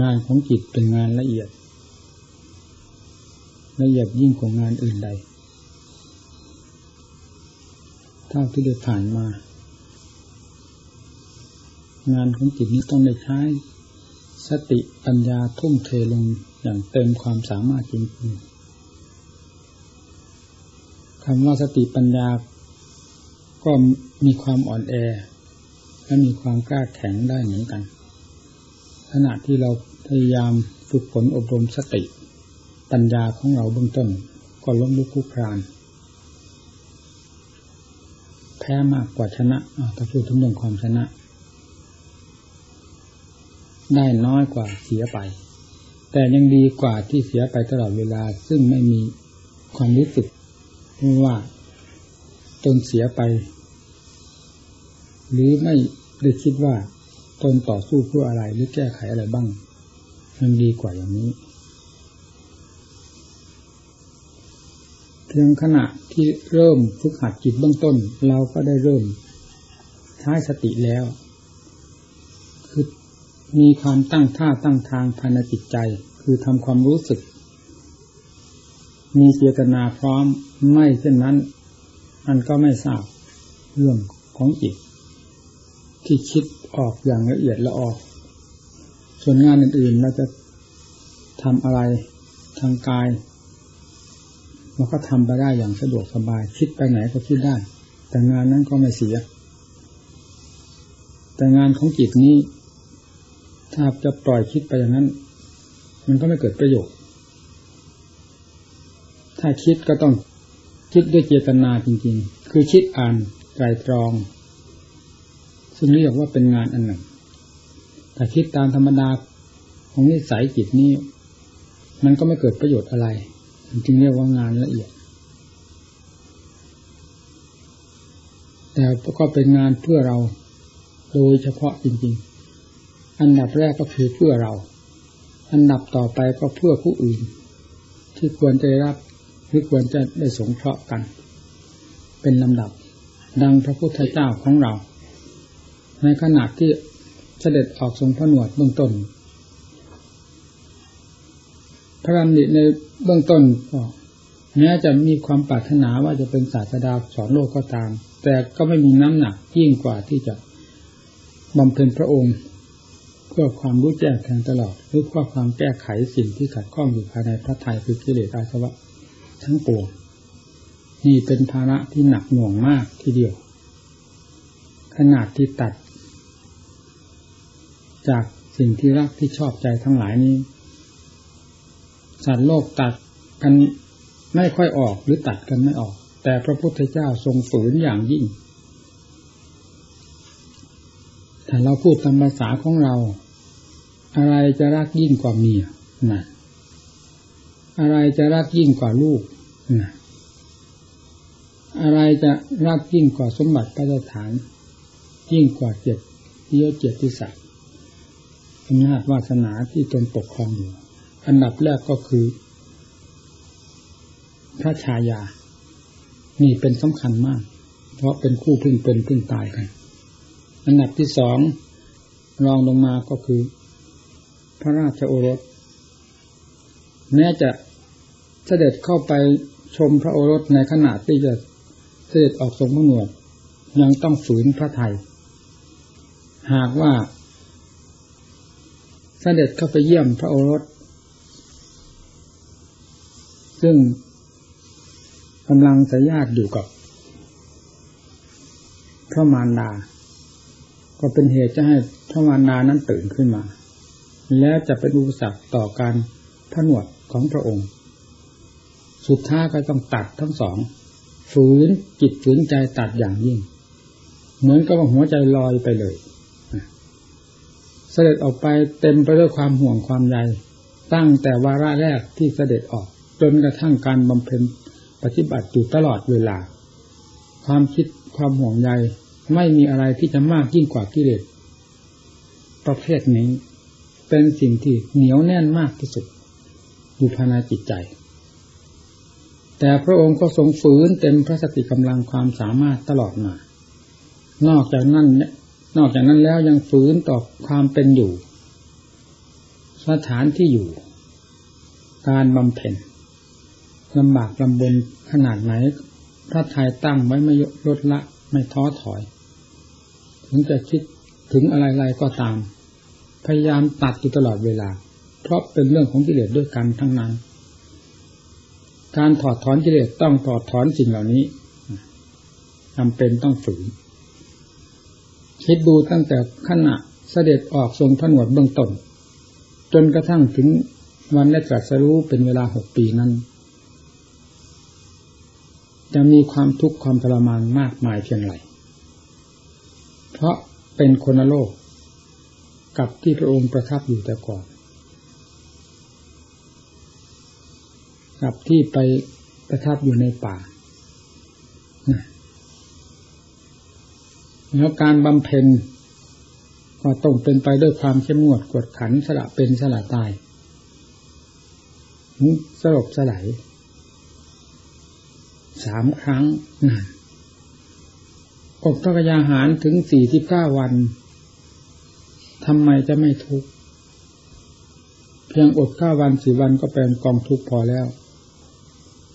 งานของจิตเป็นงานละเอียด ละเอียดยิ่งกว่างานอื่นใด เท่าที่ได้ผ่านมา งานของจิตนี้ต้องได้ใช้ สติปัญญาทุ่มเทลงอย่างเต็มความสามารถจริงๆคำว่าสติปัญญาก็มีความอ่อนแอ และมีความกล้าแข็งได้เหมือนกัน ขณะที่เราพยายามฝึกฝนอบรมสติ ปัญญาของเราเบื้องต้นก็ล้มลุกคลุกคราน แพ้มากกว่าชนะถ้าพูดถึงเรื่องความชนะ ได้น้อยกว่าเสียไป แต่ยังดีกว่าที่เสียไปตลอดเวลา ซึ่งไม่มีความรู้สึกว่าตนเสียไป หรือไม่ได้คิดว่า ตนต่อสู้เพื่ออะไรหรือแก้ไขอะไรบ้างมันดีกว่าอย่างนี้ เพียงขณะที่เริ่มฝึกหัดจิตเบื้องต้น เราก็ได้เริ่มใช้สติแล้ว คือมีความตั้งท่าตั้งทางภายในจิตใจ คือทำความรู้สึก มีเจตนาพร้อมไม่เช่นนั้นมันก็ไม่ทราบเรื่องของจิตที่คิด ออกอย่างละเอียดละออก ส่วนงานอื่นๆเราจะทำอะไรทางกายเราก็ทำไปได้อย่างสะดวกสบาย คิดไปไหนก็คิดได้ แต่งานนั้นก็ไม่เสีย แต่งานของจิตนี้ ถ้าจะปล่อยคิดไปอย่างนั้น มันก็ไม่เกิดประโยชน์ ถ้าคิดก็ต้องคิดด้วยเจตนาจริง ๆ คือคิดอ่านไตรตรอง ซึ่งเรียกว่าเป็นงานอันหนึ่งแต่คิดตามธรรมดาของนิสัยจิตนี้ มันก็ไม่เกิดประโยชน์อะไรจึงเรียกว่างานละเอียด แต่ก็เป็นงานเพื่อเราโดยเฉพาะจริง ๆ อันดับแรกก็คือเพื่อเรา อันดับต่อไปก็เพื่อผู้อื่น ที่ควรจะรับหรือควรจะได้สงเคราะห์กัน เป็นลำดับดังพระพุทธเจ้าของเรา ในขณะที่เสด็จออกทรงพระหนวดเบื้องต้น พระรามณิในเบื้องต้นก็แม้จะมีความปรารถนาว่าจะเป็นศาสดาสอนโลกก็ตาม แต่ก็ไม่มีน้ำหนักยิ่งกว่าที่จะบำเพ็ญพระองค์ เพื่อความรู้แจ้งแทงตลอดหรือเพื่อความแก้ไขสิ่งที่ขัดข้องอยู่ภายในพระทัยคือกิเลสอาสวะทั้งปวงนี่เป็นภาระที่หนักหน่วงมากทีเดียว ขนาดที่ตัด จากสิ่งที่รักที่ชอบใจทั้งหลายนี้ สัตว์โลกตัดกันไม่ค่อยออกหรือตัดกันไม่ออก แต่พระพุทธเจ้าทรงฝืนอย่างยิ่งถ้าเราพูดตามภาษาของเรา อะไรจะรักยิ่งกว่าเมียนะอะไรจะรักยิ่งกว่าลูกนะอะไรจะรักยิ่งกว่าสมบัติพระสถาน ยิ่งกว่าเจ็ดเยอะเจ็ดที่สัตว์ อำนาจวาสนาที่ตนปกครองอยู่ อันดับแรกก็คือ พระชายา นี่เป็นสำคัญมาก เพราะเป็นคู่พึ่งเป็นพึ่งตายกัน อันดับที่สองรองลงมาก็คือ พระราชโอรส แม้จะเสด็จเข้าไปชมพระโอรสในขณะที่จะเสด็จออกทรงพระหนวดยังต้องฝืนพระไทย หากว่า เสด็จเข้าไปเยี่ยมพระโอรส ซึ่งกำลังสยาดอยู่กับพระมารดา ก็เป็นเหตุจะให้พระมารดานั้นตื่นขึ้นมา และจะเป็นอุปสรรคต่อการผนวดของพระองค์ สุดท้ายก็ต้องตัดทั้งสอง ฝืนจิตฝืนใจตัดอย่างยิ่ง เหมือนกับหัวใจลอยไปเลย เสด็จออกไปเต็มไปด้วยความห่วงความใยตั้งแต่วาระแรกที่เสด็จออก จนกระทั่งการบำเพ็ญปฏิบัติอยู่ตลอดเวลา ความคิดความห่วงใยไม่มีอะไรที่จะมากยิ่งกว่ากิเลสประเภทนี้ เป็นสิ่งที่เหนียวแน่นมากที่สุดอยู่ภายในจิตใจ แต่พระองค์ก็ทรงฝืนเต็มพระสติกำลังความสามารถตลอดมา นอกจากนั้น นอกจากนั้นแล้วยังฝืนต่อความเป็นอยู่ สถานที่อยู่ การบำเพ็ญลำบากลำบนขนาดไหนพระไทยตั้งไว้ไม่ลดละไม่ท้อถอย ถึงจะคิดถึงอะไรๆก็ตาม พยายามตัดอยู่ตลอดเวลา เพราะเป็นเรื่องของกิเลสด้วยกันทั้งนั้น การถอดถอนกิเลสต้องถอดถอนสิ่งเหล่านี้จำเป็นต้องฝืน คิดดูตั้งแต่ขณะเสด็จออกทรงผนวดเบื้องต้นจนกระทั่งถึงวันได้ตรัสรู้เป็นเวลาหกปีนั้น จะมีความทุกข์ความทรมานมากมายเพียงไรเพราะเป็นคนโลก กับที่พระองค์ประทับอยู่แต่ก่อน กับที่ไปประทับอยู่ในป่า แล้วการบำเพ็ญก็ต้องเป็นไปด้วยความเข้มงวดกดขันสละเป็นสละตายสลบสลายสามครั้งนั่นอบพระกยาหารถึงสี่ที่เก้าวันทำไมจะไม่ทุกข์เพียงอดเก้าวันสี่วันก็เป็นกองทุกข์พอแล้ว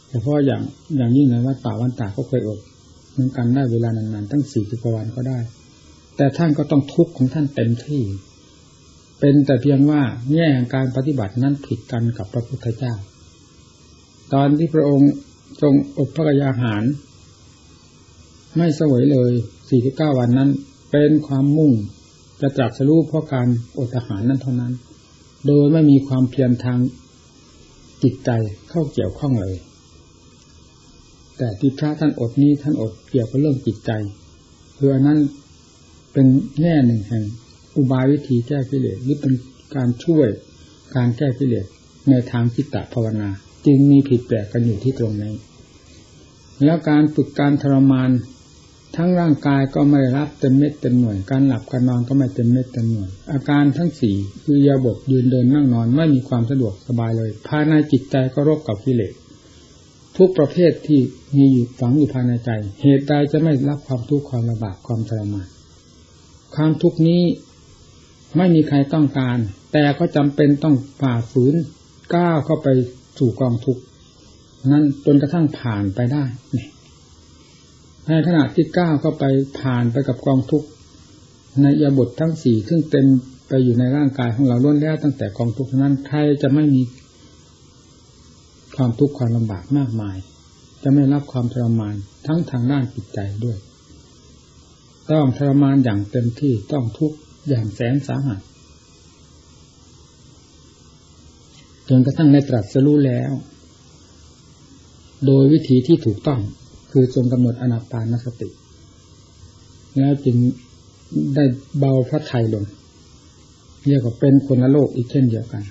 แต่เพราะอย่างอย่างยิ่งในวัดป่าวันตาก็เคยอด เหมือนกันได้เวลานานๆตั้งสี่สิบวันก็ได้ แต่ท่านก็ต้องทุกข์ของท่านเต็มที่ เป็นแต่เพียงว่าแง่งการปฏิบัตินั้นผิดกันกับพระพุทธเจ้า ตอนที่พระองค์ทรงอบพระกยาหาร ไม่สวยเลยสี่สิบเก้าวันนั้น เป็นความมุ่งจะจัสรู้เพราะการอดอาหารนั้นเท่านั้น โดยไม่มีความเพียรทางจิตใจเข้าเกี่ยวข้องเลย แต่ที่พระท่านอดนี้ท่านอดเกี่ยวกับเรื่องจิตใจคืออันนั้นเป็นแง่หนึ่งแห่งอุบายวิธีแก้กิเลสหรือเป็นการช่วยการแก้กิเลสในทางจิตตภาวนา จึงมีผิดแปลกกันอยู่ที่ตรงนี้ แล้วการฝึกการทรมานทั้งร่างกายก็ไม่รับเต็มเม็ดเต็มหน่วย การหลับการนอนก็ไม่เต็มเม็ดเต็มหน่วย อาการทั้งสี่คือยาบทยืนเดินนั่งนอนไม่มีความสะดวกสบายเลยภายในจิตใจก็รบกับกิเลส ทุกประเภทที่มีอยู่ฝังอยู่ภายในใจ เหตุใดจะไม่รับความทุกข์ความลำบากความทรมานความทุกข์นี้ไม่มีใครต้องการ แต่ก็จำเป็นต้องฝ่าฝืนก้าวเข้าไปสู่กองทุกข์นั้นจนกระทั่งผ่านไปได้ในขณะที่ก้าวเข้าไปผ่านไปกับกองทุกข์ในยาบททั้งสี่ซึ่งเต็มไปอยู่ในร่างกายของเราล้วนแล้วตั้งแต่กองทุกข์นั้นใครจะไม่มี ความทุกข์ความลำบากมากมาย จะไม่รับความทรมานทั้งทางด้านจิตใจด้วย ต้องทรมานอย่างเต็มที่ต้องทุกข์อย่างแสนสาหัสจนกระทั่งในตรัสรู้แล้ว โดยวิธีที่ถูกต้องคือทรงกำหนดอนาปานสติ แล้วจึงได้เบาพระไทยลงเรียกว่าเป็นคนละโลกอีกเช่นเดียวกัน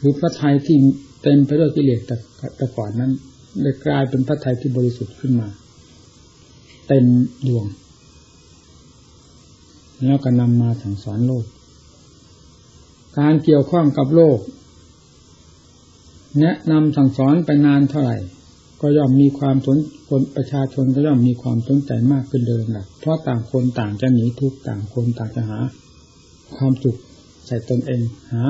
คือพระไทยที่ เต็มไปด้วยกิเลสแต่แต่ก่อนนั้นได้กลายเป็นพระไทยที่บริสุทธิ์ขึ้นมา เต็มดวง แล้วก็นำมาสั่งสอนโลก การเกี่ยวข้องกับโลก แนะนำสั่งสอนไปนานเท่าไหร่ ก็ย่อมมีความสนคนประชาชนก็ย่อมมีความสนใจมากขึ้นเดิมนะเพราะต่างคนต่างจะหนีทุกต่างคนต่างจะหา ความสุขใส่ตนเองหา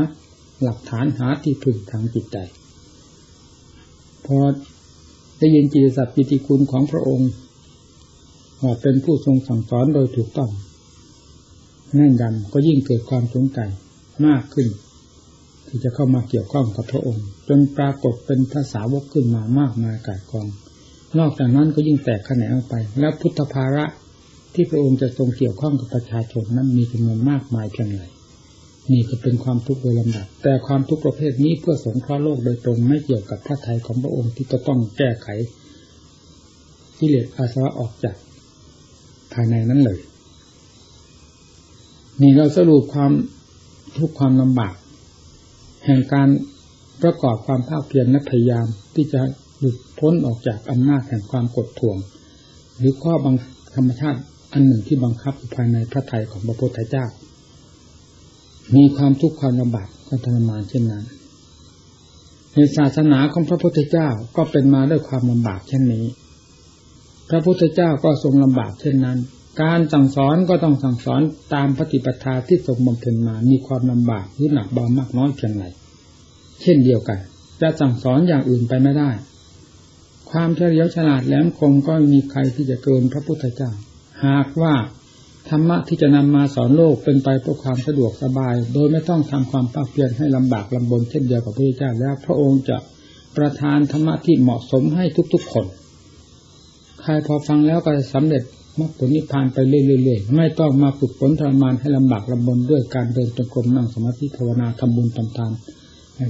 หลักฐานหาที่พึ่งทางจิตใจ พอได้ยินจิตสัพพิติคุณของพระองค์ว่าเป็นผู้ทรงสั่งสอนโดยถูกต้องแน่นยันก็ยิ่งเกิดความสนใจมากขึ้น ที่จะเข้ามาเกี่ยวข้องกับพระองค์ จนปรากฏเป็นภาษาวกขึ้นมามากมายกายกอง นอกจากนั้นก็ยิ่งแตกแขนงออกไป แล้วพุทธภาระที่พระองค์จะทรงเกี่ยวข้องกับประชาชนนั้นมีจำนวนมากมายเพียงไร นี่ก็เป็นความทุกข์โดยลำดับแต่ความทุกข์ประเภทนี้เพื่อสงเคราะห์โลกโดยตรงไม่เกี่ยวกับพระทัยของพระองค์ที่จะต้องแก้ไขกิเลสอาสวะออกจากภายในนั้นเลย นี่เราสรุปความทุกข์ความลำบาก แห่งการประกอบความภาคเพียรและพยายามที่จะหลุดพ้นออกจากอำนาจแห่งความกดท่วง หรือข้อบังธรรมชาติอันหนึ่งที่บังคับภายในพระทัยของพระพุทธเจ้า มีความทุกข์ความลำบากก็ทรมานเช่นนั้นในศาสนาของพระพุทธเจ้าก็เป็นมาด้วยความลำบากเช่นนี้ พระพุทธเจ้าก็ทรงลำบากเช่นนั้น การสั่งสอนก็ต้องสั่งสอนตามปฏิปทาที่ทรงบำเพ็ญมา มีความลำบากหรือหนักเบามากน้อยเพียงไรเช่นเดียวกัน จะสั่งสอนอย่างอื่นไปไม่ได้ ความเฉลียวฉลาดแหลมคมก็มีใครที่จะเกินพระพุทธเจ้า หากว่า ธรรมะที่จะนำมาสอนโลกเป็นไปเพื่อความสะดวกสบาย โดยไม่ต้องทำความภาคเพียรให้ลำบากลำบนเช่นเดียวกับพระพุทธเจ้าแล้วพระองค์จะประทานธรรมะที่เหมาะสมให้ทุกๆคน ใครพอฟังแล้วก็จะสำเร็จมรรคผลนิพพานไปเรื่อยๆไม่ต้องมาฝึกฝนทรมานให้ลำบากลำบนด้วยการเดินจงกรมนั่งสมาธิภาวนาทำบุญทำทาน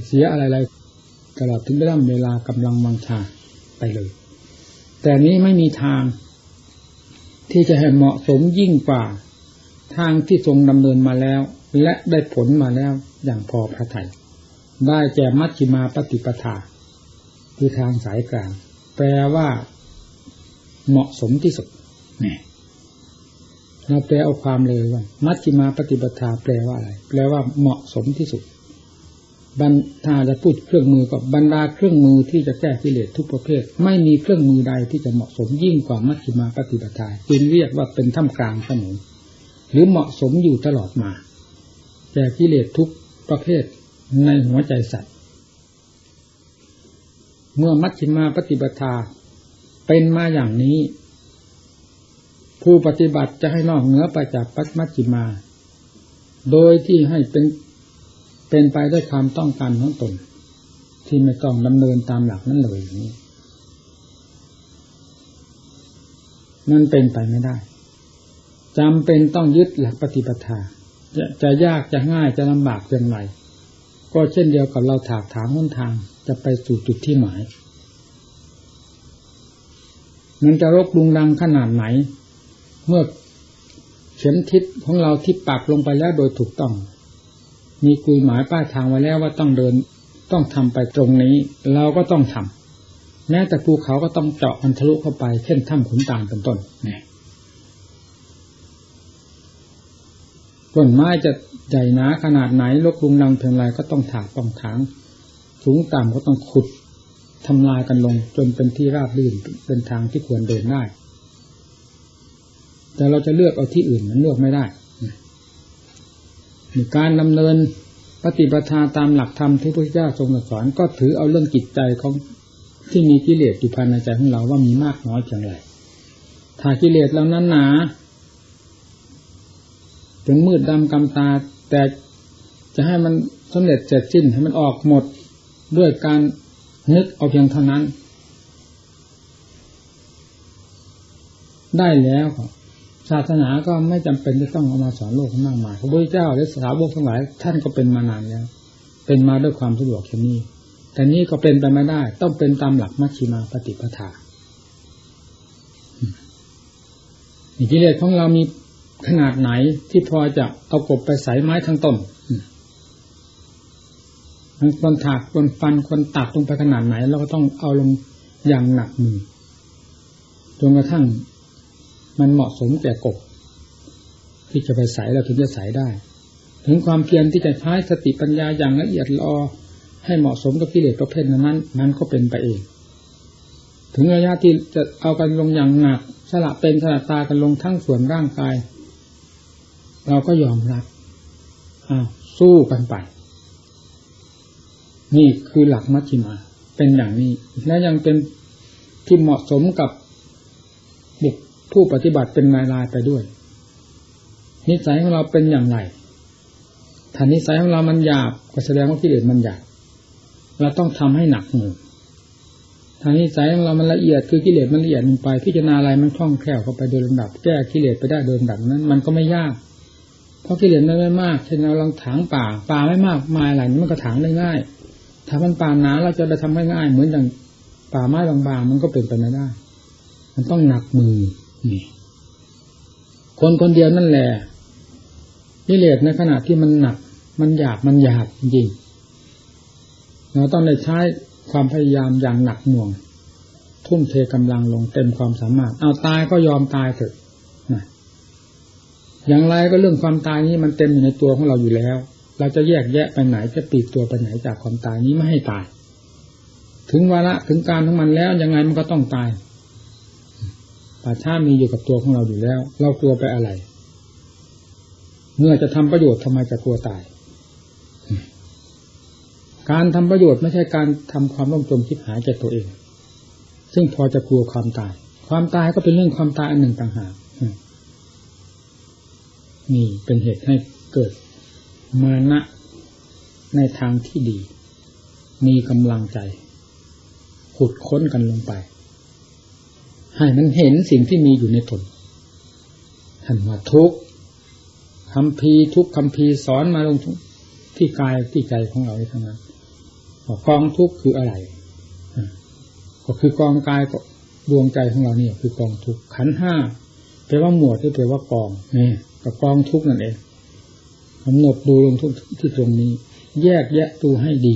เสียอะไรๆตลอดถึงเรื่องเวลากำลังวังชาไปเลย แต่นี้ไม่มีทาง ที่จะให้เหมาะสมยิ่งกว่า ทางที่ทรงดำเนินมาแล้ว และได้ผลมาแล้วอย่างพอพระทยัยได้แก่มัชฌิมาปฏิปทา คือทางสายกลาง แปลว่า เหมาะสมที่สุดนี่เราแปลเอาความเลยว่า มัชฌิมาปฏิปทาแปลว่าอะไร แปลว่าเหมาะสมที่สุด บรรถ้าจะพูดเครื่องมือกับบรรดาเครื่องมือที่จะแก้กิเลสทุกประเภท ไม่มีเครื่องมือใดที่จะเหมาะสมยิ่งกว่ามัชฌิมาปฏิปทาจึงเรียกว่าเป็นท่ามกลางเสมอหรือเหมาะสมอยู่ตลอดมาแก้กิเลสทุกประเภทในหัวใจสัตว์ เมื่อมัชฌิมาปฏิปทาเป็นมาอย่างนี้ ผู้ปฏิบัติจะให้นอกเหนือไปจากปัจมัชฌิมา โดยที่ให้เป็น เป็นไปด้วยความต้องการของตน ที่ไม่ต้องดำเนินตามหลักนั้นเลยอย่างนี้มันเป็นไปไม่ได้จำเป็นต้องยึดหลักปฏิปทา จะจะยากจะง่ายจะลำบากเพียงไร ก็เช่นเดียวกับเราถากถางหนทางจะไปสู่จุดที่หมาย มันจะรบลุงดังขนาดไหน เมื่อเข็มทิศของเราที่ปักลงไปแล้วโดยถูกต้อง มีกุยหมายป้ายทางไว้แล้วว่าต้องเดินต้องทำไปตรงนี้ เราก็ต้องทำแม้แต่ภูเขาก็ต้องเจาะมันทะลุเข้าไปเช่นถ้ำขุนตาลเป็นต้นนี่ต้นไม้จะใหญ่หนาขนาดไหนลกลุงดังเพียงไรก็ต้องถากต้องถางสูงต่ำก็ต้องขุดทำลายกันลง จนเป็นที่ราบรื่นเป็นทางที่ควรเดินได้ แต่เราจะเลือกเอาที่อื่นมันเลือกไม่ได้ การดำเนินปฏิปทาตามหลักธรรมที่พระเจ้าทรงสอนก็ถือเอาเรื่องจิตใจของที่มีกิเลสอยู่ภายในใจของเราว่ามีมากน้อยเพียงไรถ้ากิเลสเรานั้นหนาถึงมืดดำกำตา แต่จะให้มันสำเร็จเสร็จสิ้นให้มันออกหมดด้วยการนึกเอาเพียงเท่านั้น ได้แล้ว ศาสนาก็ไม่จำเป็นจะต้องเอามาสอนโลกมากมายพระพุทธเจ้าและสาวกทั้งหลายท่านก็เป็นมานานแล้ว เป็นมาด้วยความสะดวกเช่นนี้ แต่นี้ก็เป็นไปไม่ได้ ต้องเป็นตามหลักมัชฌิมาปฏิปทากิเลสของเรามีขนาดไหนที่พอจะเอากบไปใส่ไม้ทั้งต้นมันคนถากคนฟันคนตัดลงไปขนาดไหนเราก็ต้องเอาลงอย่างหนักมือจนกระทั่ง มันเหมาะสมแก่กบ ที่จะไปใส่เราถึงจะใส่ได้ ถึงความเพียรที่จะใช้สติปัญญาอย่างละเอียดรอให้เหมาะสมกับกิเลสประเภทนั้นนั้นก็เป็นไปเอง ถึงระยะที่จะเอากันลงอย่างหนักสละเป็นสละตากันลงทั้งส่วนร่างกาย เราก็ยอมรับอ้าวสู้กันไป นี่คือหลักมัชฌิมา เป็นอย่างนี้ และยังเป็นที่เหมาะสมกับบุค ผู้ปฏิบัติเป็นรายยไปด้วย นิสัยของเราเป็นอย่างไรถ้านิสัยของเรามันหยาบก็แสดงว่ากิเลสมันหยาบเราต้องทำให้หนักมือถ้านิสัยของเรามันละเอียดคือกิเลสมันละเอียดลงไปพิจารณาอะไรมันคล่องแคล่วเข้าไปโดยลำดับ แก้กิเลสไปได้โดยลำดับนั้น มันก็ไม่ยาก เพราะกิเลสมันไม่มากเช่นเราลองถางป่าป่าไม่มากมาอะไรมันก็ถางได้ง่าย ถ้ามันป่าหนาเราจะได้ทำให้ง่าย เหมือนอย่างป่าไม้บางๆมันก็เป็นไปไม่ได้ มันต้องหนักมือ นี่ คนคนเดียวนั่นแหละกิเลสในขณะที่มันหนัก มันหยาบมันหยาบจริงเราต้องได้ใช้ความพยายามอย่างหนักหน่วง ทุ่มเทกำลังลงเต็มความสามารถ เอาตายก็ยอมตายเถอะอย่างไรก็เรื่องความตายนี้มันเต็มอยู่ในตัวของเราอยู่แล้ว เราจะแยกแยะไปไหนจะปีกตัวไปไหนจากความตายนี้ไม่ให้ตาย ถึงวาระถึงการของมันแล้วยังไงมันก็ต้องตาย ป่าช้ามีอยู่กับตัวของเราอยู่แล้ว เรากลัวไปอะไร เมื่อจะทำประโยชน์ทำไมจะกลัวตาย การทำประโยชน์ไม่ใช่การทำความร่มจมคิดหายแก่ตัวเอง ซึ่งพอจะกลัวความตาย ความตายก็เป็นเรื่องความตายอันหนึ่งต่างหากนี่เป็นเหตุให้เกิดมานะในทางที่ดี มีกำลังใจ ขุดค้นกันลงไป ให้มันเห็นสิ่งที่มีอยู่ในตนท่านว่าทุกคำพีทุกคำพีสอนมาลงที่กายที่ใจของเราทั้งนั้นกองทุกคืออะไรก็คือกองกายก็ดวงใจของเราเนี่ย คือกองทุกขันห้าแปลว่าหมวดที่แปลว่ากองนี่ก็กองทุกนั่นเองกำหนดดูลงทุกที่ตรงนี้ แยกแยะดูให้ดี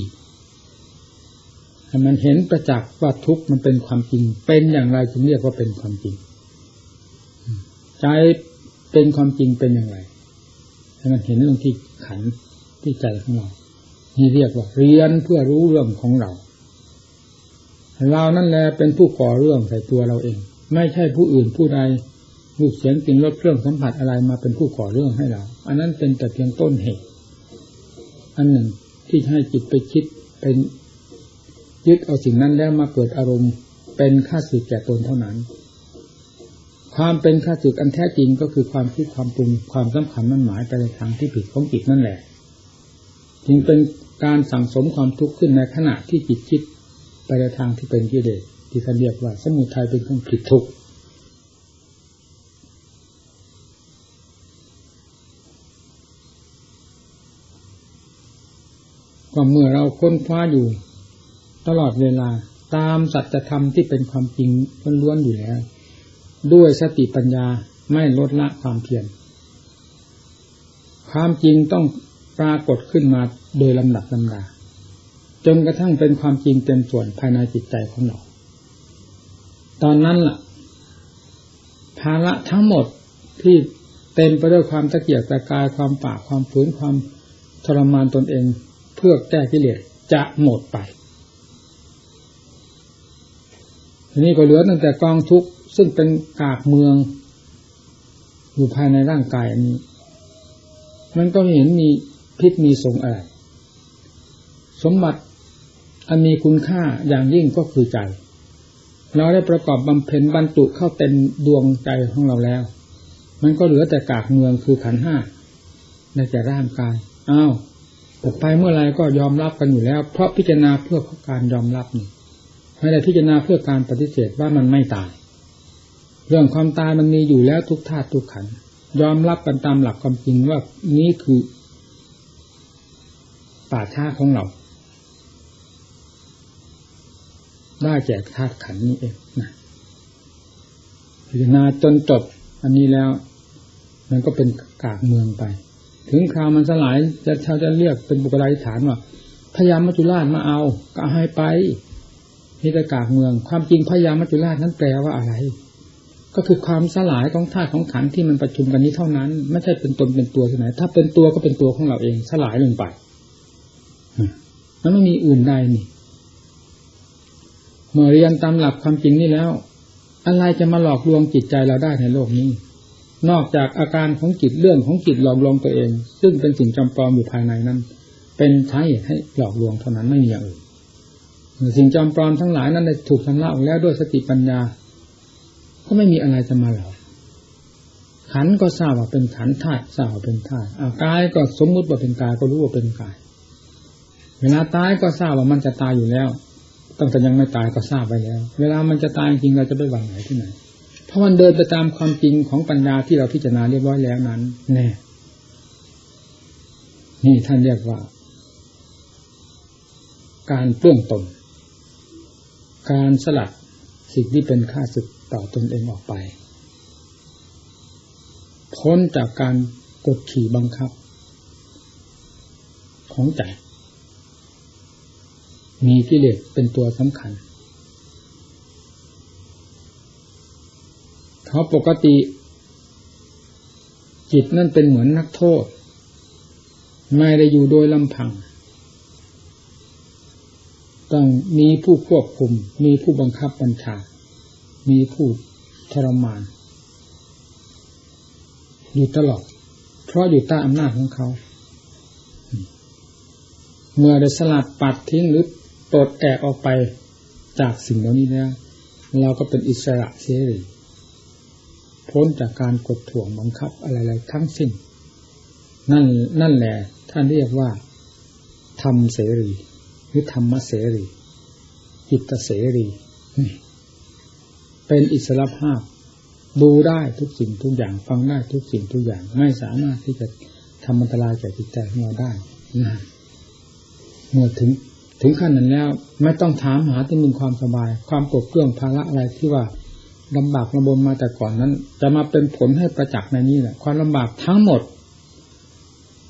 ให้มันเห็นประจักษ์ว่าทุกมันเป็นความจริง เป็นอย่างไรจึงเรียกว่าเป็นความจริง ใจเป็นความจริงเป็นอย่างไร ให้มันเห็นเรื่องที่ขันที่ใจของเรานี่เรียกว่าเรียนเพื่อรู้เรื่องของเรา เรานั่นแหละเป็นผู้ก่อเรื่องใส่ตัวเราเอง ไม่ใช่ผู้อื่นผู้ใดรูปเสียงกลิ่นรสเครื่องสัมผัสอะไรมาเป็นผู้ก่อเรื่องให้เรา อันนั้นเป็นแต่เพียงต้นเหตุ อันหนึ่งที่ให้จิตไปคิดเป็น ยึดเอาสิ่งนั้นแล้วมาเกิดอารมณ์ เป็นค่าสึกแก่ตนเท่านั้น ความเป็นค่าสึกอันแท้จริงก็คือความคิดความปรุงความสำคัญมั่นหมายไปในทางที่ผิดของจิตนั่นแหละ จึงเป็นการสั่งสมความทุกข์ขึ้นในขณะที่จิตคิดไปในทางที่เป็นกิเลสที่เขาเรียกว่า สมุทัยเป็นเครื่องผิดทุกข์ก็เมื่อเราค้นคว้าอยู่ ตลอดเวลาตามสัจธรรมที่เป็นความจริงล้วนๆอยู่แล้ว ด้วยสติปัญญาไม่ลดละความเพียรความจริงต้องปรากฏขึ้นมาโดยลำดับลำดาจนกระทั่งเป็นความจริงเต็มส่วนภายในจิตใจของเรา ตอนนั้นล่ะ ภาระทั้งหมดที่เต็มไปด้วยความตะเกียกตะกายความป่าความฝืนความทรมานตนเอง เพื่อแก้กิเลสจะหมดไป นี้ก็เหลือตั้งแต่กองทุกข์ซึ่งเป็นกากเมือง อยู่ภายในร่างกายอันนี้ มันก็เห็นมีพิษมีสงอะไร สมบัติอันมีคุณค่าอย่างยิ่งก็คือใจ เราได้ประกอบบำเพ็ญบรรจุเข้าเต็มดวงใจของเราแล้ว มันก็เหลือแต่กากเมืองคือขันห้าในแต่ร่างกายอ้าวตกไปเมื่อไรก็ยอมรับกันอยู่แล้ว เพราะพิจารณาเพื่อการยอมรับนี่ ไม่ได้พิจารณาเพื่อการปฏิเสธว่ามันไม่ตาย เรื่องความตายมันมีอยู่แล้วทุกธาตุทุกขันยอมรับกันตามหลักความจริงว่านี้คือ ป่าชาของเรา ได้แจกธาตุขันนี้เองนะพิจารณาจนจบอันนี้แล้ว มันก็เป็นกากเมืองไป ถึงคราวมันสลายจะชาวจะเรียกเป็นบุคลาธิฐานว่าพยายามัจจุราชมาเอา ก็ให้ไป นี่ตะกากเมือง ความจริงพยามัจจุราชนั้นแปลว่าอะไร ก็คือความสลายของธาตุของขันที่มันประชุมกันนี้เท่านั้น ไม่ใช่เป็นตนเป็นตัวที่ไหน ถ้าเป็นตัวก็เป็นตัวของเราเองสลายลงไปมันไม่มีอื่นใดนี่เมื่อเรียนตามหลักความจริงนี่แล้ว อะไรจะมาหลอกลวงจิตใจเราได้ในโลกนี้ นอกจากอาการของจิตเรื่องของจิตหลอกลวงตัวเอง ซึ่งเป็นสิ่งจำปลอมอยู่ภายในนั้น เป็นใช้ให้หลอกลวงเท่านั้นไม่มีอย่างอื่น สิ่งจำปลอมทั้งหลายนั้นได้ถูกชำระออกแล้วด้วยสติปัญญา ก็ไม่มีอะไรจะมาหลอกขันก็ทราบว่าเป็นขันธาตุทราบว่าเป็นธาตุกายก็สมมุติว่าเป็นกายก็รู้ว่าเป็นกาย เวลาตายก็ทราบว่ามันจะตายอยู่แล้วตั้งแต่ยังไม่ตายก็ทราบไปแล้ว เวลามันจะตายจริงเราจะไปหวังไหนที่ไหน เพราะมันเดินไปตามความจริงของปัญญาที่เราพิจารณาเรียบร้อยแล้วนั้น แน่ นี่ท่านเรียกว่า การเปื้องตน การสลัดสิ่งที่เป็นค่าศึกต่อตนเองออกไป พ้นจากการกดขี่บังคับ ของใจ มีกิเลสเป็นตัวสำคัญเพราะปกติ จิตนั่นเป็นเหมือนนักโทษ ไม่ได้อยู่โดยลำพัง ต้องมีผู้ควบคุม มีผู้บังคับบัญชา มีผู้ทรมาน อยู่ตลอด เพราะอยู่ใต้อำนาจของเขา เมื่อได้สลัดปัดทิ้งหรือปลดแอกออกไปจากสิ่งเหล่านี้แล้ว เราก็เป็นอิสระเสรีพ้นจากการกดถ่วงบังคับอะไรๆทั้งสิ้น นั่นนั่นแหละท่านเรียกว่าธรรมเสรี หรือธรรมเสรีจิตเสรี เป็นอิสระภาพ ดูได้ทุกสิ่งทุกอย่าง ฟังได้ทุกสิ่งทุกอย่าง ไม่สามารถที่จะทำอันตรายแก่จิตใจของเราได้นะเมื่อถึงถึงขั้นนั้นแล้ว ไม่ต้องถามหาที่มีความสบาย ความปวดเครื่องภาระอะไรที่ว่าลำบากลำบนมาแต่ก่อนนั้น จะมาเป็นผลให้ประจักษ์ในนี้แหละความลำบากทั้งหมด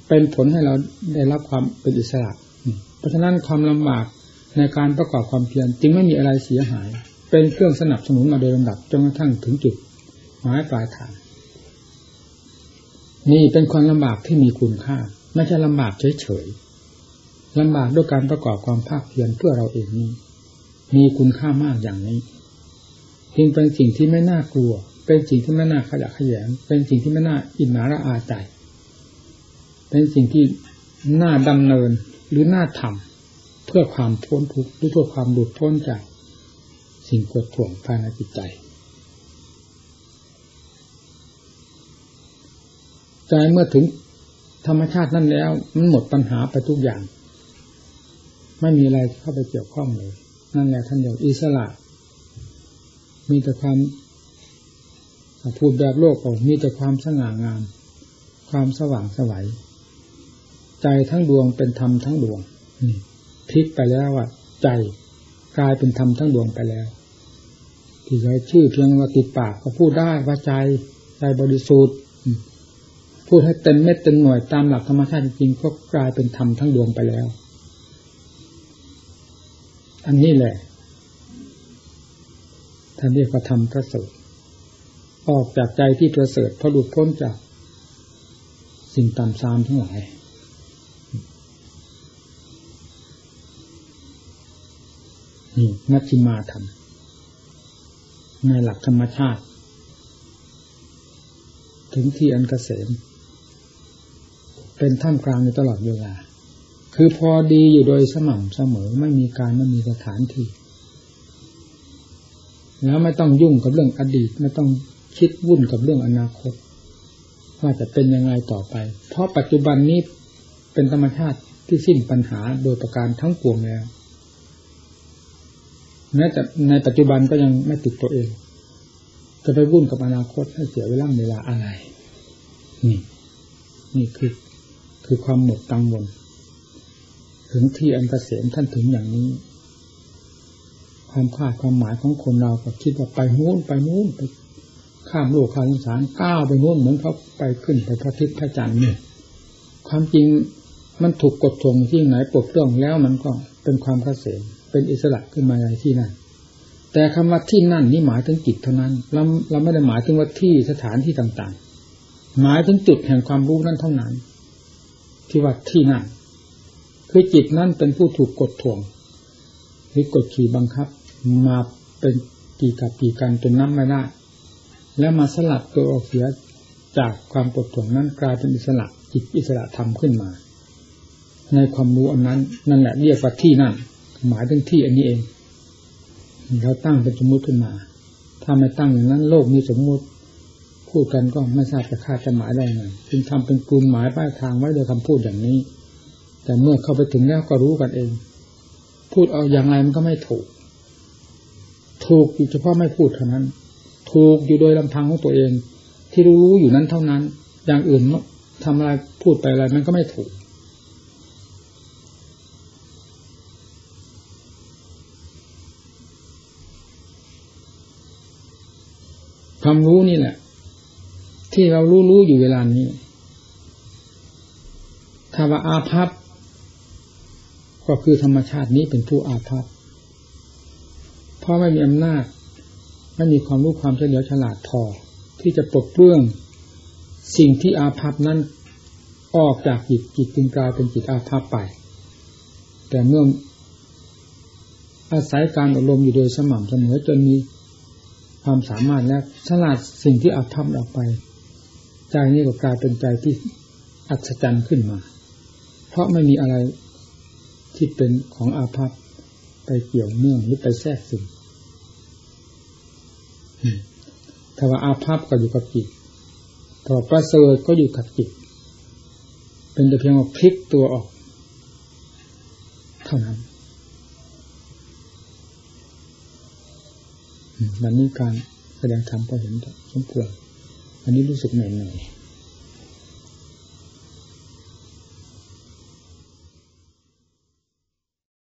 เป็นผลให้เราได้รับความเป็นอิสระ เพราะฉะนั้นความลำบากในการประกอบความเพียรจึงไม่มีอะไรเสียหาย เป็นเครื่องสนับสนุนมาโดยลำดับจนกระทั่งถึงจุดหมายปลายทางนี่เป็นความลำบากที่มีคุณค่า ไม่ใช่ลำบากเฉยๆลำบากด้วยการประกอบความภาคเพียรเพื่อเราเองนี้มีคุณค่ามากอย่างนี้จึงเป็นสิ่งที่ไม่น่ากลัว เป็นสิ่งที่ไม่น่าขยะขยงเป็นสิ่งที่ไม่น่าอินนาระอาใจ เป็นสิ่งที่น่าดำเนิน หรือน่าทำเพื่อความพ้นทุกข์หรือเพื่อความหลุดพ้นจากสิ่งกดท่วงภายในจิตใจ ใจเมื่อถึงธรรมชาตินั่นแล้ว มันหมดปัญหาไปทุกอย่าง ไม่มีอะไรเข้าไปเกี่ยวข้องเลย นั่นแหละท่านเดียวอิสระ มีแต่ความพูดแบบโลกออกมีแต่ความสง่างาม ความสว่างสวัย ใจทั้งดวงเป็นธรรมทั้งดวงพลิกไปแล้วว่าใจกลายเป็นธรรมทั้งดวงไปแล้ว ที่เราชื่อเพียงว่าติดปากก็พูดได้ว่าใจใจบริสุทธิ์พูดให้เต็มเม็ดเต็มหน่วยตามหลักธรรมชาติจริงก็กลายเป็นธรรมทั้งดวงไปแล้ว อันนี้แหละท่านเรียกว่าธรรมประเสริฐออกจากใจที่ประเสริฐพอหลุดพ้นจาก สิ่งต่ำซามทั้งหลาย นี่นัชิมาธรรมในหลักธรรมชาติ ถึงที่อันกเกษม เป็นท่ามกลางในตลอดเวลา คือพอดีอยู่โดยสม่ำเสมอไม่มีการไม่มีสถานที่ แล้วไม่ต้องยุ่งกับเรื่องอดีต ไม่ต้องคิดวุ่นกับเรื่องอนาคต ว่าจะเป็นยังไงต่อไป เพราะปัจจุบันนี้เป็นธรรมชาติที่สิ้นปัญหาโดยประการทั้งปวงแล้ว แม้แต่ในปัจจุบันก็ยังไม่ติดตัวเอง จะไปวุ่นกับอนาคตให้เสียเวลาเวลาอะไร นี่ นี่คือคือความหมดกังวล ถึงที่อันเกษมท่านถึงอย่างนี้ ความคาดความหมายของคนเราก็คิดว่าไปนู้นไปนู้นไปข้ามโลกข้ามสงสารก้าวไปนู้นเหมือนเขาไปขึ้นไปพระทิศพระจันทร์เนี่ยความจริงมันถูกกดทวงที่ไหนปลดเปลื้องแล้วมันก็เป็นความเกษม เป็นอิสระขึ้นมาในที่นั่นแต่คำว่าที่นั่นนี่หมายถึงจิตเท่านั้น เราเราไม่ได้หมายถึงว่าที่สถานที่ต่างๆ หมายถึงจุดแห่งความรู้นั่นเท่านั้น ที่ว่าที่นั่นคือจิตนั่นเป็นผู้ถูกกดทวงหรือกดขี่บังคับ มาเป็นกี่กับกี่กันจนน้ำไม่ได้ แล้วมาสลัดตัวออกเสียจากความปวดถ่วงนั้นกลายเป็นอิสระจิตอิสระธรรมขึ้นมา ในความรู้อันนั้น นั่นแหละเรียกว่าที่นั่น หมายถึงที่อันนี้เองเราตั้งเป็นสมมติขึ้นมา ถ้าไม่ตั้งอย่างนั้น โลกมีสมมุติพูดกันก็ไม่ทราบจะคาดจะหมายได้ไงจึงทำเป็นกลุ่มหมายป้ายทางไว้โดยคำพูดอย่างนี้ แต่เมื่อเข้าไปถึงแล้วก็รู้กันเอง พูดเอาอย่างไรมันก็ไม่ถูก ถูกอยู่เฉพาะไม่พูดเท่านั้น ถูกอยู่โดยลำพังของตัวเอง ที่รู้อยู่นั้นเท่านั้น อย่างอื่นทำอะไรพูดไปอะไรมันก็ไม่ถูก ความรู้นี่แหละ ที่เรารู้รู้อยู่เวลานี้ถ้าว่าอาภัพก็คือธรรมชาตินี้เป็นผู้อาภัพเพราะไม่มีอำนาจไม่มีความรู้ความเฉลียวฉลาดพอที่จะปลดเปลื้องสิ่งที่อาภัพนั้นออกจากจิตจิตจึงกลายเป็นจิตอาภัพไป แต่เมื่ออาศัยการอบรมอยู่โดยสม่ำเสมอจนมี ความสามารถและฉลาดสิ่งที่อาภัพออกไป ใจนี้ก็กลายเป็นใจที่อัศจรรย์ขึ้นมา เพราะไม่มีอะไรที่เป็นของอาภัพไปเกี่ยวเนื่องหรือไปแทรกซึมถ้าว่าอาภัพก็อยู่กับจิตพอประเสริฐก็อยู่กับจิต เป็นแต่เพียงว่าพลิกตัวออก เท่านั้น วันนี้การแสดงธรรมก็เห็นสมควรอันนี้รู้สึกเหนื่อย